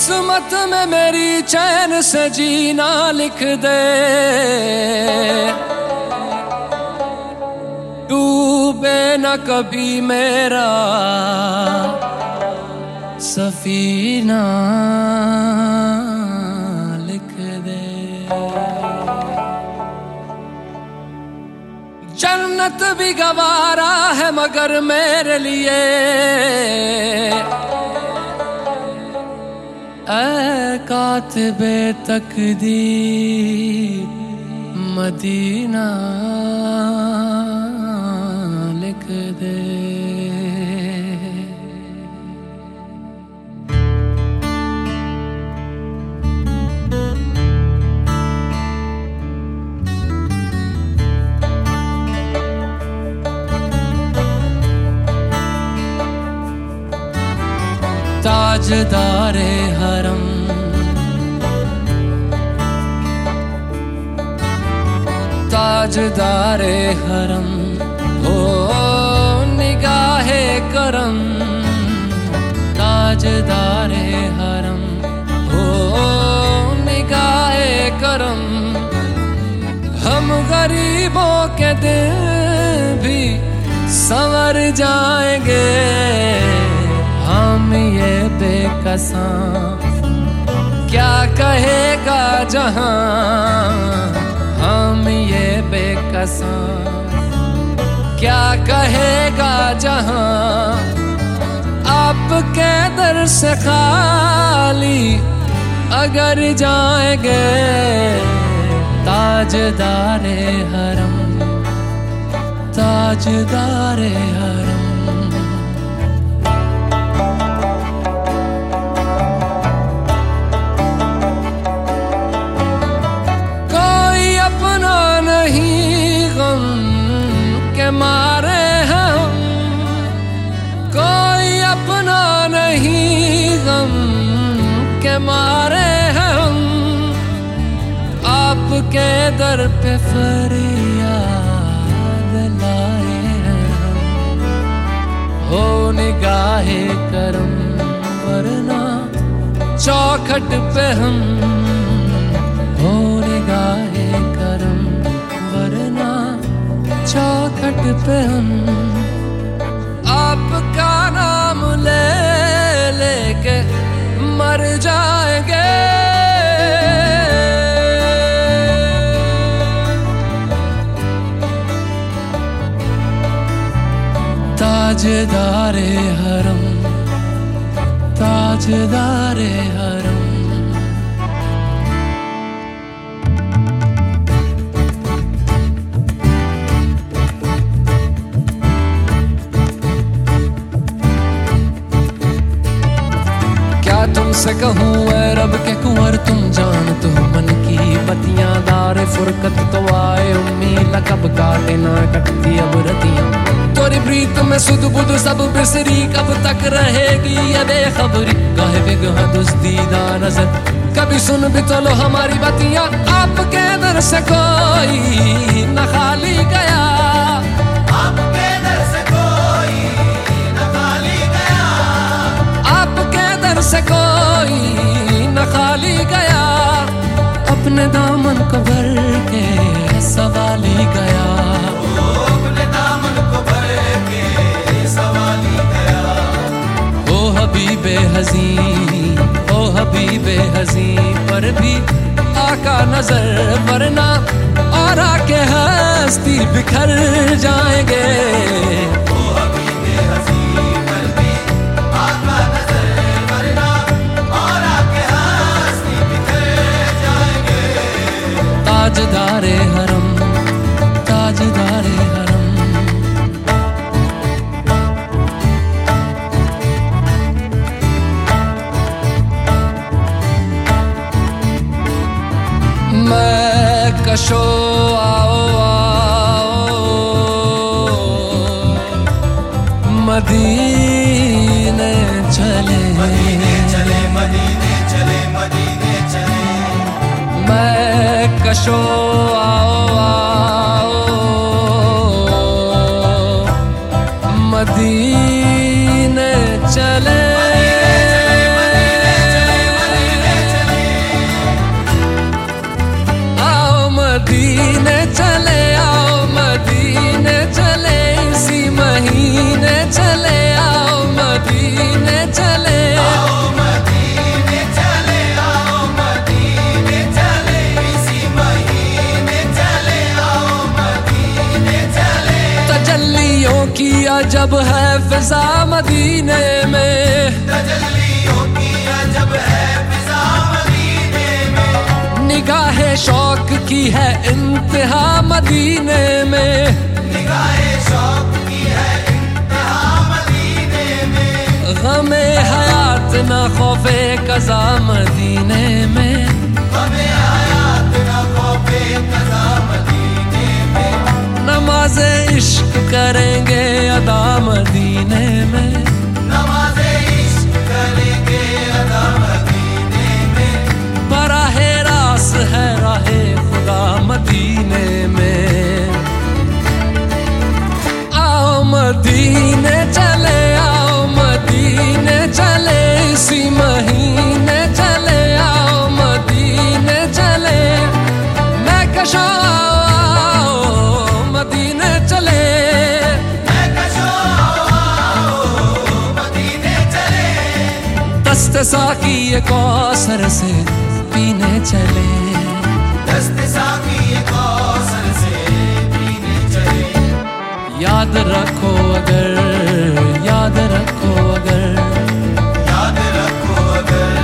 किस्मत में मेरी चैन से जीना लिख दे। डूबे न कभी मेरा सफीना लिख दे। जन्नत भी गवारा है मगर मेरे लिए। कातबे तकदीर मदीना लिख दे। ताजदारे हरम। ताजदारे हरम। हो निगाहे करम। ताजदारे हरम। हो निगाहे करम। हम गरीबों के दिल भी संवर जाएँगे। हम ये बेकसा। क्या कहेगा जहाँ हम ये बेकसा? क्या कहेगा जहाँ आपके दर से खाली अगर जाएँगे ताजदारे हरम ताजदारे हरम। मारे हैं हम, आपके दर पे फरियाद लाए हैं हो निगाहे करम, वरना चौखट पे हम। हो निगाहे करम, वरना चौखट पे हम। आपका मर जाएँगे। ताजदारे हरम ताजदारे हरम। तुमसे कहूँ रब के कुंवर, तुम जानत हो मन की बतियाँ दार फुरकत तो आए उम्मीद कब काटे ना कटती अब रतियाँ। तोरी प्रीत में सुध बुध सब बिसरी, कब तक रहेगी? ये बेखबरी गाहे बिगह दुस्तीदा नज़र। कभी सुन भी तो लो हमारी बतियाँ, आपके दर से कोई। पर भी आका नज़र वरना आरा के हस्ती बिखर जाएँगे। मैं कशो आओ आओ। मदीने चले। मदीने चले मदीने चले मदीने चले। मैं कशो आओ चले आओ, मदीने चले। आओ मदीने चले आओ मदीने चले इसी महीने चले आओ मदीने चले तजल्लियों की अजब है फिजा मदीने में। तजल्लियों की अजब है फिजा मदीने में निगाह शौक की है इंतहा मदीने में। निगाह शौक में गमे हयात न खौफे कजा मदीने में। हमें हयात न खौफे कजा मदीने में। नमाज़ इश्क करेंगे अदा मदीने में। नमाज़े इश्क करेंगे अदा मदीने में। बराहे रास है राहे खुदा मदीने में। आओ मदीने दस्त साकी ये कौसर से पीने चले। दस्त साकी कौसर से पीने चले। याद रखो अगर याद रखो अगर। याद रखो अगर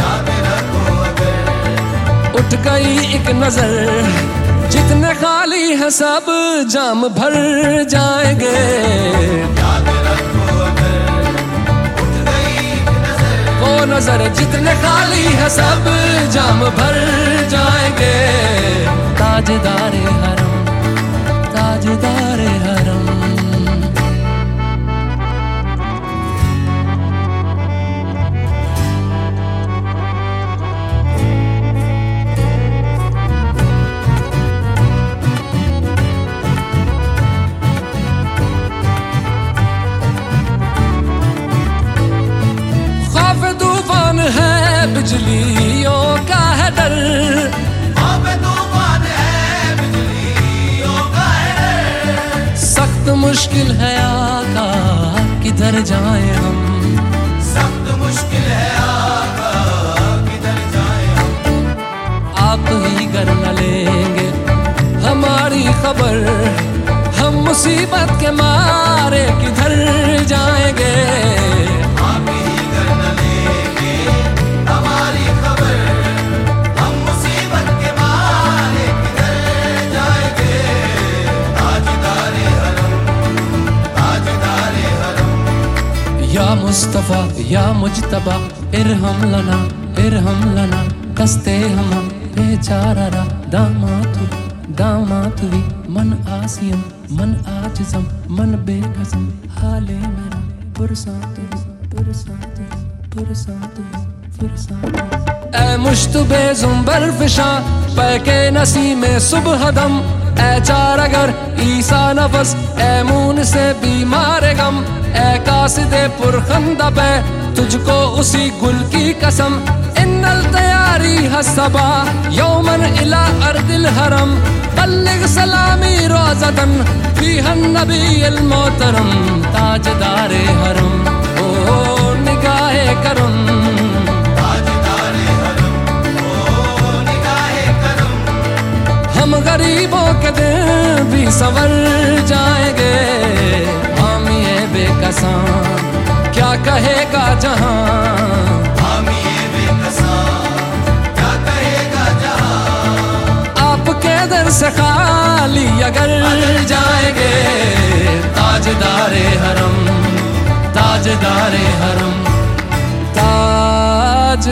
याद रखो अगर। उठ गई एक नज़र जितने खाली है सब जाम भर जाएँगे। नज़र जितने खाली है सब जाम भर जाएँगे। ताजदार हरम बिजलियों का है डर। सख्त मुश्किल है आका, किधर जाए हम सख्त मुश्किल है आका किधर जाए हम आप ही कर न लेंगे हमारी खबर, हम मुसीबत के मारे किधर जाएँगे मुस्तफ़ा, या मुजतबा, इरहम लना इरहम लना, दस्ते हम बेचारा दामातु, दामातुवी, मन आसियम, मन आज़म मन बेकसम, हाले मेरा, पुरसातु पुरसातु पुरसातु पुरसातु। ए मुश्तबे जुम्बर फिशा, पैके नसी में सुबह दम, ए चार अगर ईसा नफस, ए मून से बीमार गम। ए कासिदे पुरखंदा पे तुझको उसी गुल की कसम। इन्नल तैयारी हसबा यौमन इला अर्दिल हरम। बल्लिग सलामी रोजतन, फीहन नबी अल मोहतरम। ताजदारे हरम, ओ ओ निगाहे करम। हम गरीबों के दिन भी सवर जाएँगे बेकसा क्या कहेगा जहाँ? से खाली अगर जाएँगे। ताजदारे हरम ताजदारे हरम ताजदारे